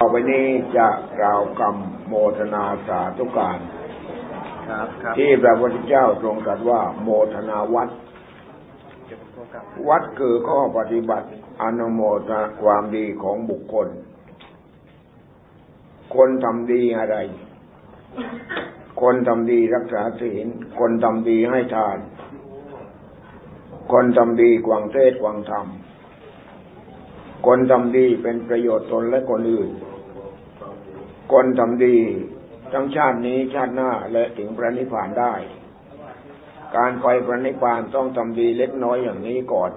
ต่อไปนี้จะกล่าวคำโมทนาสาธุการที่พระพุทธเจ้าทรงตรัสว่า โมทนาวัด วัดคือข้อปฏิบัติอนุโมทนาความดีของบุคคล คนทำดีอะไร คนทำดีรักษาศีล คนทำดีให้ทาน คนทำดีกวางเทศกวางธรรมคนทำดีเป็นประโยชน์ตนและคนอื่น คนทำดีทั้งชาตินี้ชาติหน้าและถึงพระนิพพานได้ การไปพระนิพพานต้องทำดีเล็กน้อยอย่างนี้ก่อน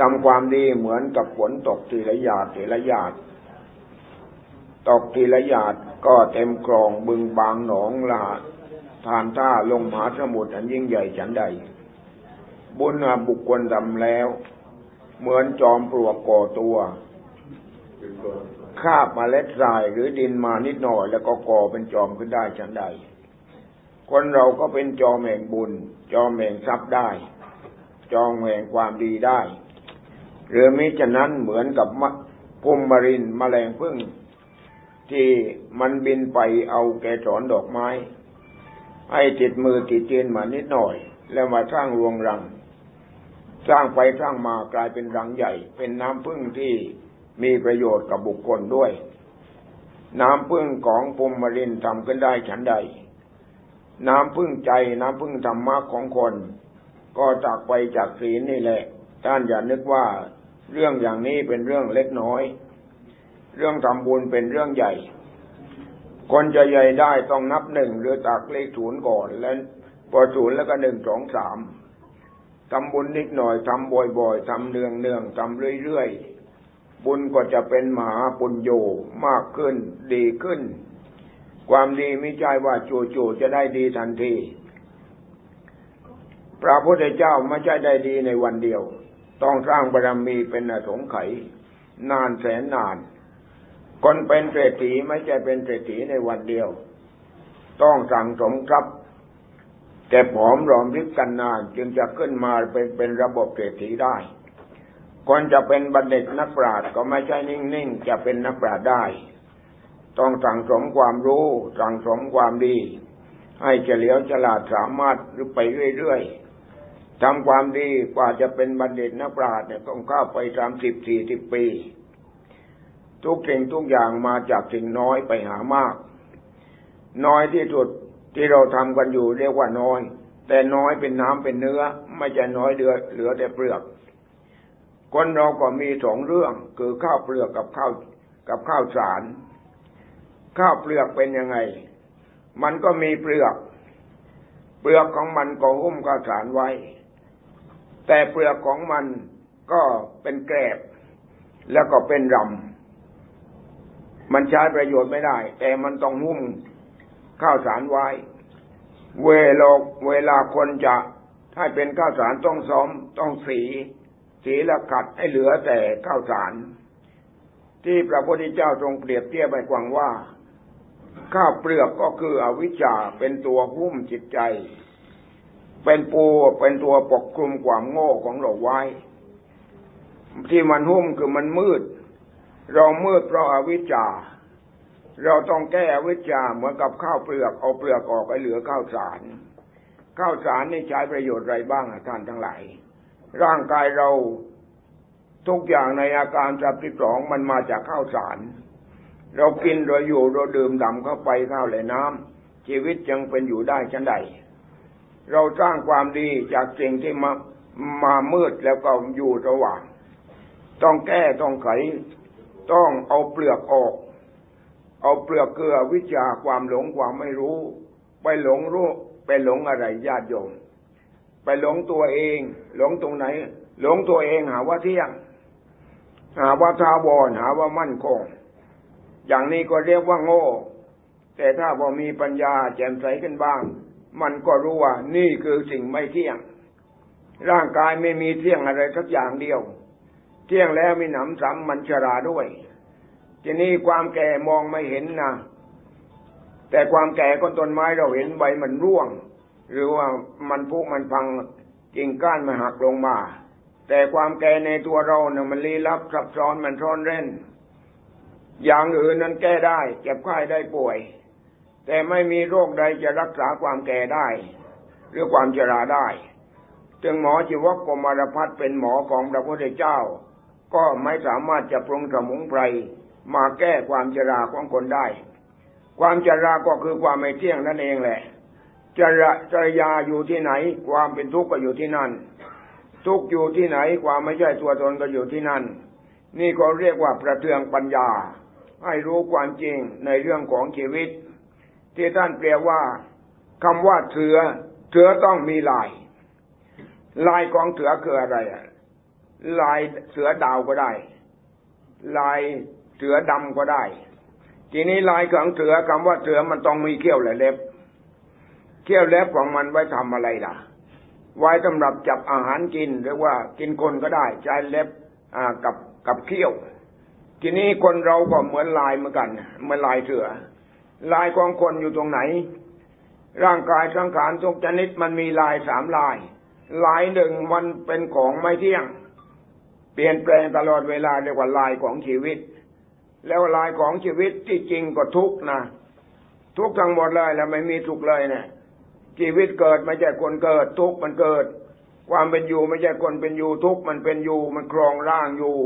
ทำความดีเหมือนกับฝนตกทีละหยาดทีละหยาด ตกทีละหยาดก็เต็มคลองบึงบางหนองละทานท่าลงมหาสมุทรอันยิ่งใหญ่ฉันใด บุญบุคคลทำแล้ว เหมือนจอมปลวกก่อตัว คาบมาเล็ดทรายหรือดินมานิดหน่อย แล้วก็ก่อเป็นจอมขึ้นได้ฉันใด คนเราก็เป็นจอมแห่งบุญ จอมแห่งทรัพย์ได้ จอมแห่งความดีได้ หรือมิฉะนั้นเหมือนกับพุมมรินมแมลงพึ่งที่มันบินไปเอาแกสอนดอกไม้ ให้ติดมือติดเตีนมานิดหน่อย แล้วมาสร้างรวงรัง สร้างไปสร้างมากลายเป็นรังใหญ่ เป็นน้ำพึ่งที่ มีประโยชน์กับบุคคลด้วย น้ำพึ่งของปุมมรินทำขึ้นได้ฉันใด น้ำพึ่งใจน้ำพึ่งธรรมะของคน ก็จากไปจากศีลนี่แหละ ท่านอย่านึกว่าเรื่องอย่างนี้เป็นเรื่องเล็กน้อย เรื่องทำบุญเป็นเรื่องใหญ่ คนจะใหญ่ได้ต้องนับหนึ่งหรือตักเลขศูนย์ก่อนแล้วพอศูนย์แล้วก็หนึ่งสองสามทำบุญนิดหน่อยทำบ่อยๆทำเนืองเนืองทำเรื่อยๆ บุญก็จะเป็นมหาปุญโยมากขึ้นดีขึ้น ความดีไม่ใช่ว่าจู่ๆจะได้ดีทันที พระพุทธเจ้าไม่ใช่ได้ดีในวันเดียว ต้องสร้างบารมีเป็นอสงไขยนานแสนนาน คนเป็นเศรษฐีไม่ใช่เป็นเศรษฐีในวันเดียว ต้องสั่งสมทรัพย์แต่ผอมรอมริบกันนานจึงจะขึ้นมาเป็นเป็นระบบเศรษฐีได้ คนจะเป็นบัณฑิตนักปราชญ์ก็ไม่ใช่นิ่งๆ จะเป็นนักปราชญ์ได้ ต้องสั่งสมความรู้สั่งสมความดี ให้เฉลียวฉลาดสามารถหรือไปเรื่อยๆทำความดีกว่าจะเป็นบัณฑิตนักปราชญ์เนี่ยต้องเข้าไปสามสิบสี่สิบปี ทุกสิ่งทุกอย่างมาจากสิ่งน้อยไปหามาก น้อยที่สุดที่เราทำกันอยู่เรียกว่าน้อย แต่น้อยเป็นน้ำเป็นเนื้อ ไม่ใช่น้อยเดือเหลือแต่เปลือก คนเราก็มีสองเรื่องคือข้าวเปลือกกับข้าวกับข้าวสาร ข้าวเปลือกเป็นยังไง มันก็มีเปลือก เปลือกของมันก็หุ้มข้าวสารไว้ แต่เปลือกของมันก็เป็นแกรบ แล้วก็เป็นรำมันใช้ประโยชน์ไม่ได้ แต่มันต้องหุ้มข้าวสารไว้ เวลาเวลาคนจะให้เป็นข้าวสารต้องซ้อมต้องสี สีละกัดให้เหลือแต่ข้าวสาร ที่พระพุทธเจ้าทรงเปรียบเทียบไปกว้างว่า ข้าวเปลือกก็คืออวิชชาเป็นตัวหุ้มจิตใจ เป็นปูเป็นตัวปกคลุมความโง่ของเราไว้ ที่มันหุ้มคือมันมืด เรามืดเพราะอาวิชชา เราต้องแก้อวิชชาเหมือนกับข้าวเปลือกเอาเปลือกออกไปเหลือข้าวสารข้าวสารนี่ใช้ประโยชน์อะไรบ้างท่านทั้งหลาย ร่างกายเราทุกอย่างในอาการสับที่สองมันมาจากข้าวสาร เรากินเราอยู่เราดื่มด่ำเข้าไปข้าวและน้ำชีวิตยังเป็นอยู่ได้ชั้นใด เราสร้างความดีจากสิ่งที่มามามืดแล้วก็อยู่ระหว่าง ต้องแก้ต้องไข ต้องเอาเปลือกออก เอาเปลือกเกลือวิชาความหลงความไม่รู้ ไปหลงรู้ไปหลงอะไรญาติโยม ไปหลงตัวเอง หลงตรงไหน หลงตัวเองหาว่าเที่ยง หาว่าทาวรหาว่ามั่นคง อย่างนี้ก็เรียกว่าโง่ แต่ถ้าพอมีปัญญาแจ่มใสขึ้นบ้าง มันก็รู้ว่า นี่คือสิ่งไม่เที่ยง ร่างกายไม่มีเที่ยงอะไรสักอย่างเดียว เที่ยงแล้วมีหนำซ้ำมันชราด้วยทีนี้ความแก่มองไม่เห็นนะแต่ความแก่ก้นต้นไม้เราเห็นใบมันร่วง หรือว่ามันพุมันพังกิ่งก้านมันหักลงมา แต่ความแก่ในตัวเราเนี่ยมันลี้ลับซับซ้อนมันซ่อนเร้นอย่างอื่นนั้นแก้ได้เจ็บไข้ได้ป่วย แต่ไม่มีโรคใดจะรักษาความแก่ได้ หรือความชราได้จึงหมอชีวกกมารพัฒเป็นหมอของพระพุทธเจ้า ก็ไม่สามารถจะปรุงสมุนไพรมาแก้ความชราของคนได้ ความชราก็คือความไม่เที่ยงนั่นเองแหละ จระจรยาอยู่ที่ไหน ความเป็นทุกข์ก็อยู่ที่นั่น ทุกข์อยู่ที่ไหน ความไม่ใช่ตัวตนก็อยู่ที่นั่น นี่ก็เรียกว่าประเทืองปัญญา ให้รู้ความจริงในเรื่องของชีวิต ที่ท่านเปรียบว่าคำว่าเสือเสือต้องมีลาย ลายของเสือคืออะไรลายเสือดาวก็ได้ ลายเสือดำก็ได้ ทีนี้ลายของเสือคำว่าเสือมันต้องมีเขี้ยวและเล็บ เขี้ยวเล็บของมันไว้ทำอะไรล่ะ ไว้สำหรับจับอาหารกินหรือว่ากินคนก็ได้ใช้เล็บกับกับเขี้ยว ทีนี้คนเราก็เหมือนลายเหมือนกันเหมือนลายเสือ ลายของคนอยู่ตรงไหน ร่างกายสังขารทุกชนิดมันมีลายสามลาย ลายหนึ่งมันเป็นของไม่เที่ยง เปลี่ยนแปลงตลอดเวลาเรียกว่าลายของชีวิต แล้วลายของชีวิตที่จริงก็ทุกนะทุกทั้งหมดเลยแล้วไม่มีทุกเลยเนะี่ย ชีวิตเกิดไม่ใช่คนเกิด ทุกมันเกิด ความเป็นอยู่ไม่ใช่คนเป็นอยู่ทุกมันเป็นอยู่มันครองร่างอยู่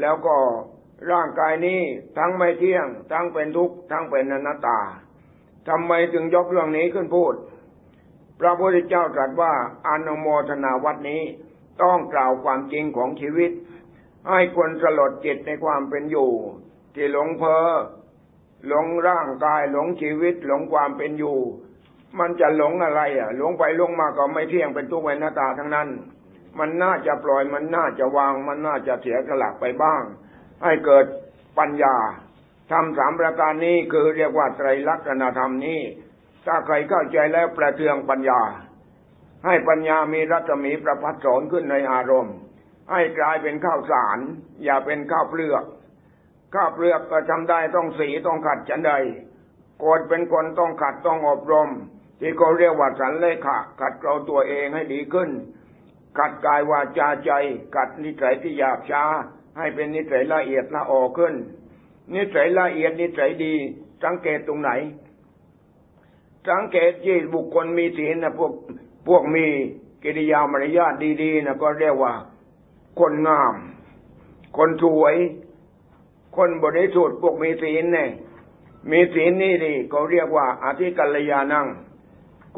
แล้วก็ร่างกายนี้ทั้งไม่เที่ยง ทั้งเป็นทุกข์ทั้งเป็นอนัตตาทำไมถึงยกเรื่องนี้ขึ้นพูด พระพุทธเจ้าตรัสว่าอนุโมทนาวัดนี้ต้องกล่าวความจริงของชีวิต ให้คนสลดจิตในความเป็นอยู่ ที่หลงเพอหลงร่างกายหลงชีวิตหลงความเป็นอยู่ มันจะหลงอะไร อะ หลงไปหลงมาก็ไม่เที่ยงเป็นทุกข์เป็นหน้าตาทั้งนั้น มันน่าจะปล่อยมันน่าจะวาง มันน่าจะเสียสละไปบ้าง ให้เกิดปัญญาทำสามประการนี้คือเรียกว่าไตรลักษณธรรมนี้ ถ้าใครเข้าใจแล้วประเทืองปัญญา ให้ปัญญามีรัศมีประพัดสอนขึ้นในอารมณ์ ให้กลายเป็นข้าวสาร อย่าเป็นข้าวเปลือก ข้าวเปลือกก็ทำได้ต้องสีต้องขัดฉันใดโกดเป็นคนต้องขัดต้องอบรม ที่เขาเรียกว่าสันเลขะขัดเกลาตัวเองให้ดีขึ้น ขัดกายวาจาใจ ขัดนิสัยที่หยาบช้า ให้เป็นนิสัยละเอียดละออขึ้น นิสัยละเอียดนิสัยดี สังเกตตรงไหน สังเกตที่บุคคลมีศีลนะพวกพวกมีกิริยามารยาทดีๆนะก็เรียกว่า คนงาม คนสวย คนบริสุทธิ์พวกมีศีลเนี่ยมีศีลนี่ดีเขาเรียกว่าอธิกัลยานั่ง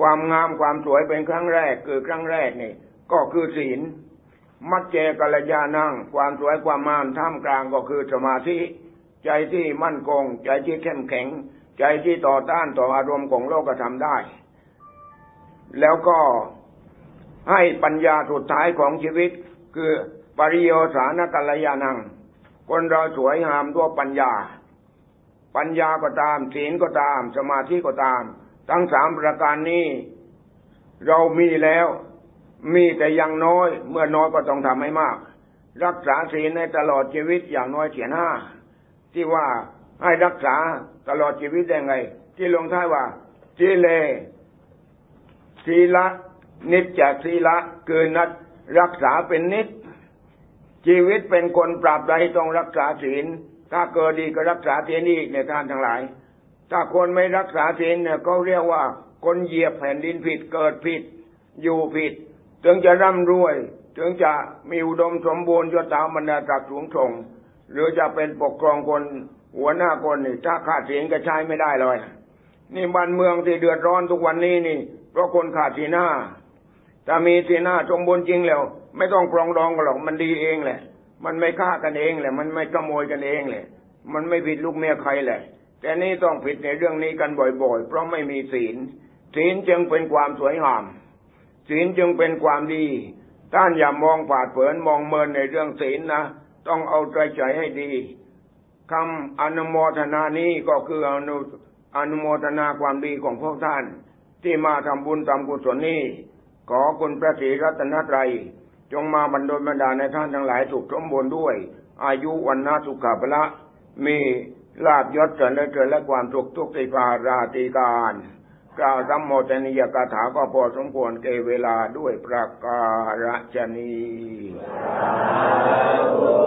ความงามความสวยเป็นครั้งแรก คือครั้งแรกนี่ก็คือศีล มัจเจกัลยานั่ง ความสวยความงามท่ามกลางก็คือสมาธิ ใจที่มั่นคง ใจที่เข้มแข็ง ใจที่ต่อต้านต่ออารมณ์ของโลกธรรมได้ แล้วก็ให้ปัญญาสุดท้ายของชีวิต คือปริโยสานกัลยานัง คนเราสวยงามด้วยปัญญา ปัญญาก็ตาม ศีลก็ตาม สมาธิก็ตาม ทั้งสามประการนี้ เรามีแล้ว มีแต่ยังน้อย เมื่อน้อยก็ต้องทำให้มาก รักษาศีลในตลอดชีวิตอย่างน้อยเสียห้าที่ว่าให้รักษาตลอดชีวิตได้ไง ที่ลงท้ายว่าทีเลศีละนิจจศีละคือนัดรักษาเป็นนิจชีวิตเป็นคนปราบใดต้องรักษาศีลถ้าเกิดดีก็รักษาเทียนี้ในท่านทั้งหลาย ถ้าคนไม่รักษาศีลเนี่ยเขาเรียกว่า คนเหยียบแผ่นดินผิดเกิดผิด อยู่ผิด ถึงจะร่ำรวย ถึงจะมีอุดมสมบูรณ์ยศถาบรรดาศักดิ์สูงส่ง หรือจะเป็นปกครองคนหัวหน้าคนนี่ถ้าขาดศีลก็ใช้ไม่ได้เลยนี่บ้านเมืองที่เดือดร้อนทุกวันนี้นี่ เพราะคนขาดศีลหน้าถ้ามีศีลหน้าสมบูรณ์จริงแล้ว ไม่ต้องปรองดองกันหรอกมันดีเองแหละ มันไม่ฆ่ากันเองแหละ มันไม่ขโมยกันเองแหละ มันไม่ผิดลูกเมียใครแหละ แต่นี่ต้องผิดในเรื่องนี้กันบ่อยๆ เพราะไม่มีศีล ศีลจึงเป็นความสวยงาม ศีลจึงเป็นความดี ท่านอย่ามองผาดเผินมองเมินในเรื่องศีลนะ ต้องเอาใจใจให้ดีคำอนุโมทนานี้ก็คืออนุอนุโมทนาความดีของพวกท่าน ที่มาทำบุญทำกุศลนี้ขอคุณพระศรีรัตนตรัย จงมาบรรดลบรรดาในท่านทั้งหลายถูกสมบูรณ์ด้วย อายุวันนาสุขภละมี ลาบยศเกิดได้เกิดและความสุขทุกติภาราติการกล่าวสัมโมทนียกถาก็พอสมควรเกเวลาด้วยประการฉนี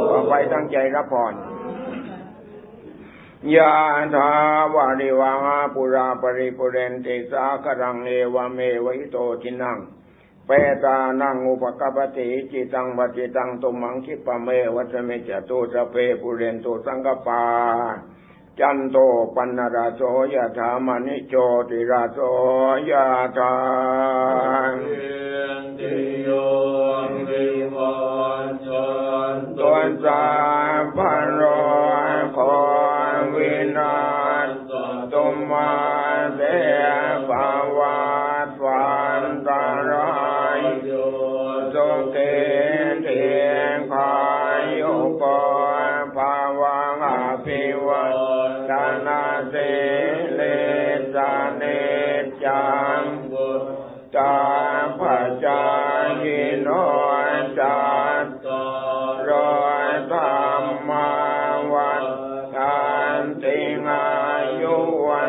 ต่อไปตั้งใจรับพรยาทาวาริวังาปุราปริปุเรนติสาครังเอวเมวิโตจินัง เปตานังอุปกปติจิตังปฏิตังตุมังคิปะเมวัชเมจตุสเปปุเรนตุสังกปา จันโตปันนราโสยะธามนิโจติราโยยะธา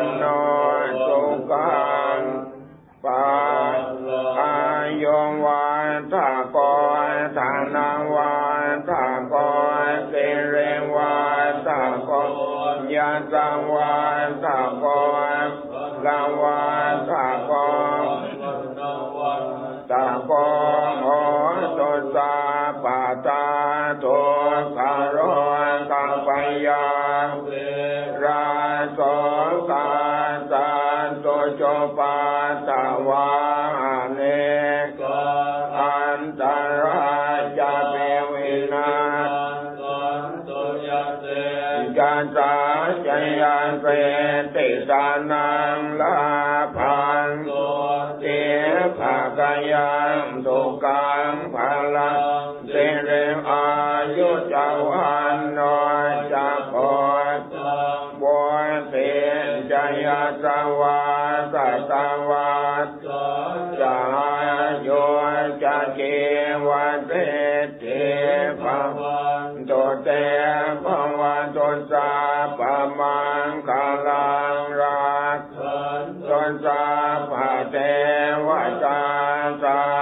नो จันตาจยานเปติสานังลาภังโสเจภกยา วะจาจา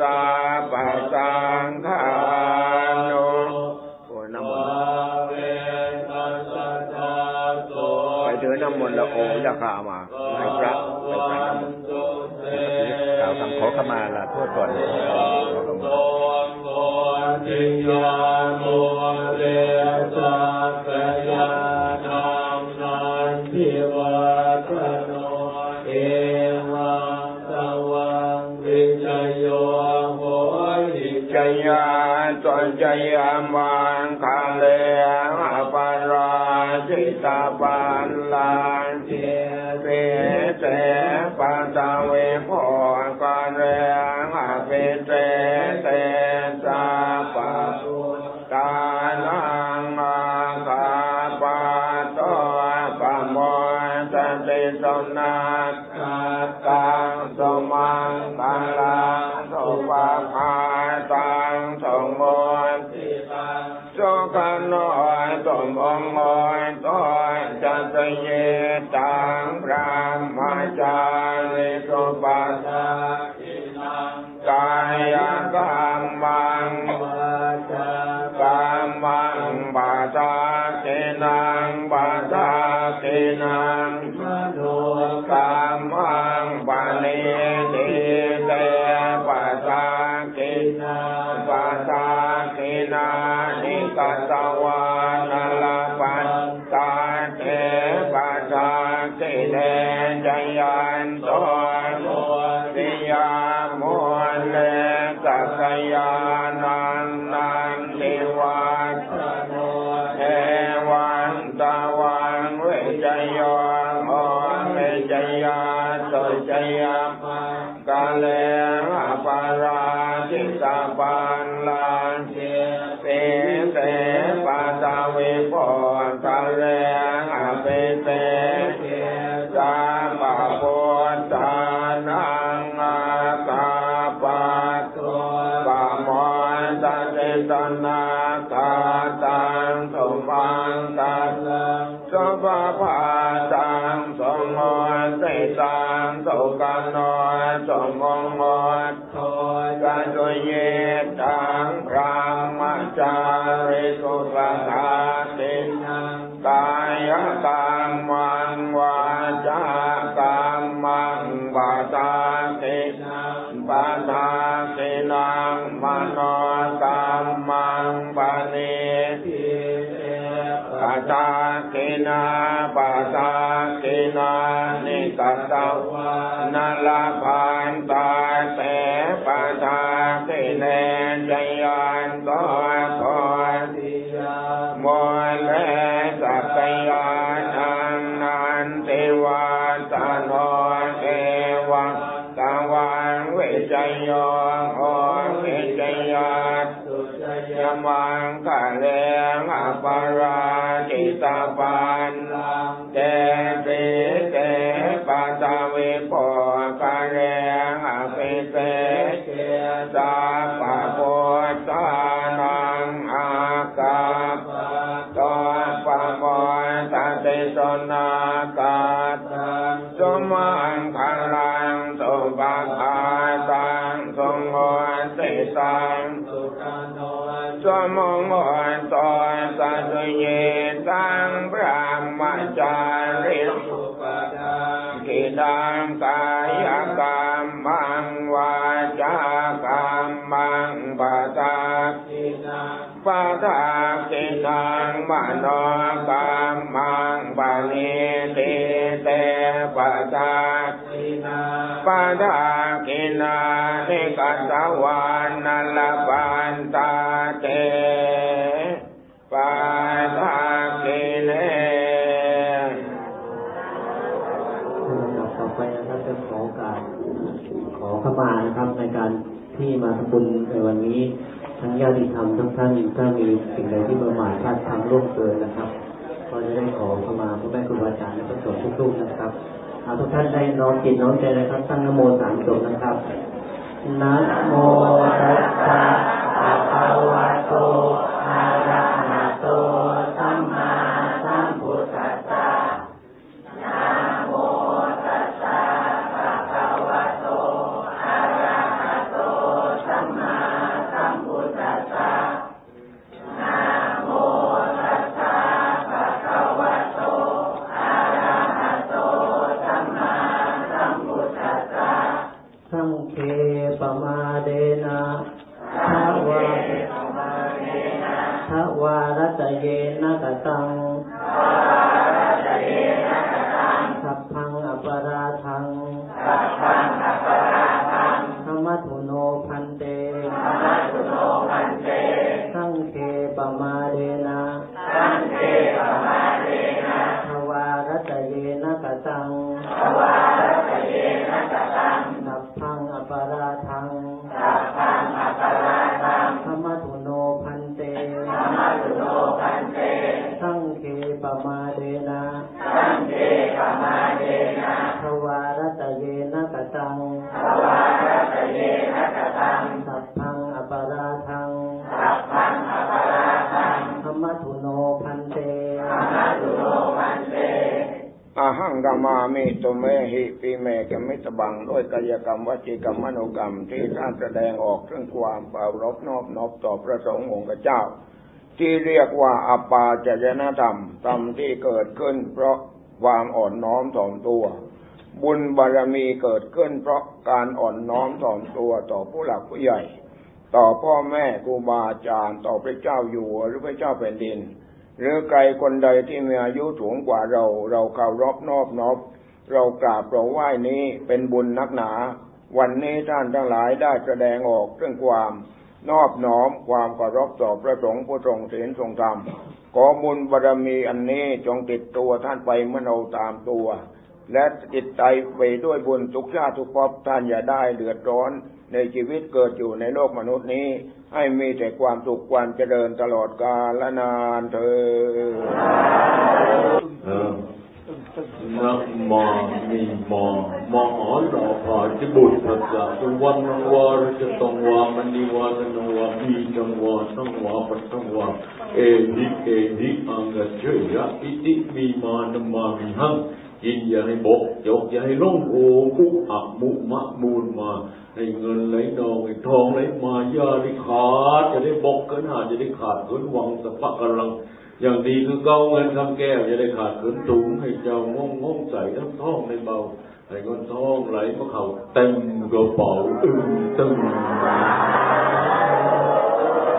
สาปัสสังฆาโนโอ้น้ำมนต์ไปเถือน้ำมนต์ละโอจะขามาให้พระไปพระน้ำมนต์กล่าวคำขอขมาลาโทษก่อนขอขมา सेना ยมกาเลปาราจิตาปา มังกะเลงอปาราจิตาป กิดังกายกรรมังวาจากรรมังปะตากินังปะตากินังมโนกรรมังปะนิติเตปะตากินาปะตากินานิกัสสวานัลปั ที่มาทำบุญในวันนี้ ทั้งญาติธรรมทั้งท่านถ้ามีสิ่งใดที่ประมาทพลาดทำร่วมเกินนะครับ ก็จะได้ขอเข้ามาพระแม่ครูบาอาจารย์และพระสงฆ์ทุกรูปนะครับเอาทุกท่านได้น้อมจิตน้อมใจนะครับ ตั้งนโมสามจบนะครับนะโมตัสสะภะคะวะโต สังเคปมาเดนะทวาทวารตเย เคปมาเดนะทวารัตเยนะกตัง สัพพังอปาราทังธรรมทุโนพันเตอาหังกามามิตุเมหิปีเมกมิตบังด้วยกายกรรมวจีกรรมมโนกรรมที่ท่านแสดงออกถึงความปรารบนอบนอบต่อพระสงฆ์องค์เจ้า ที่เรียกว่าอปาจยนธรรมธรรมที่เกิดขึ้น เพราะความอ่อนน้อมถ่อมตัว บุญบารมีเกิดขึ้น เพราะการอ่อนน้อมถ่อมตัวต่อผู้หลักผู้ใหญ่ ต่อพ่อแม่ครูบาอาจารย์ต่อพระเจ้าอยู่หัวหรือพระเจ้าแผ่นดิน หรือใครคนใดที่มีอายุสูงกว่าเรา เราเคารพนอบนอบเรากราบเราไหว้นี้เป็นบุญนักหนา วันนี้ท่านทั้งหลายได้แสดงออกเรื่องความ นอบน้อมความเคารพต่อพระสงฆ์ผู้ทรงศีลทรงธรรมขอบุญบารมีอันนี้จงติดตัวท่านไปเมื่อเราตามตัว และจิตใจไปด้วยบุญทุกชาติทุกภพท่านอย่าได้เดือดร้อนในชีวิตเกิดอยู่ในโลกมนุษย์นี้ ให้มีแต่ความสุขความเจริญตลอดกาลนานเธอ นะมามีมามหาลาภาจิบุตรสัจสุวรรณวารจตังวามณีวาสนวาปีจังวาสังวาปัตวาเอหิเอหิอังกเจยะอิติมีมานมามิหังกินอย่าให้บกยกอย่าให้ล่องโอคุกอักมุมะมูลมาให้เงินไหลนองให้ทองไหลมาอย่าได้ขาดจะได้บกเกินหาจะได้ขาดเกินวังสะพะกำลัง อย่างดีคือเกาเงินคำแก้วจะได้ขาดเขินถุงให้เจ้างงงงใส่ทั้งท้องในเบาให้เงินทองไหลมาเขาเต็มกระเป๋าอึ้งตึง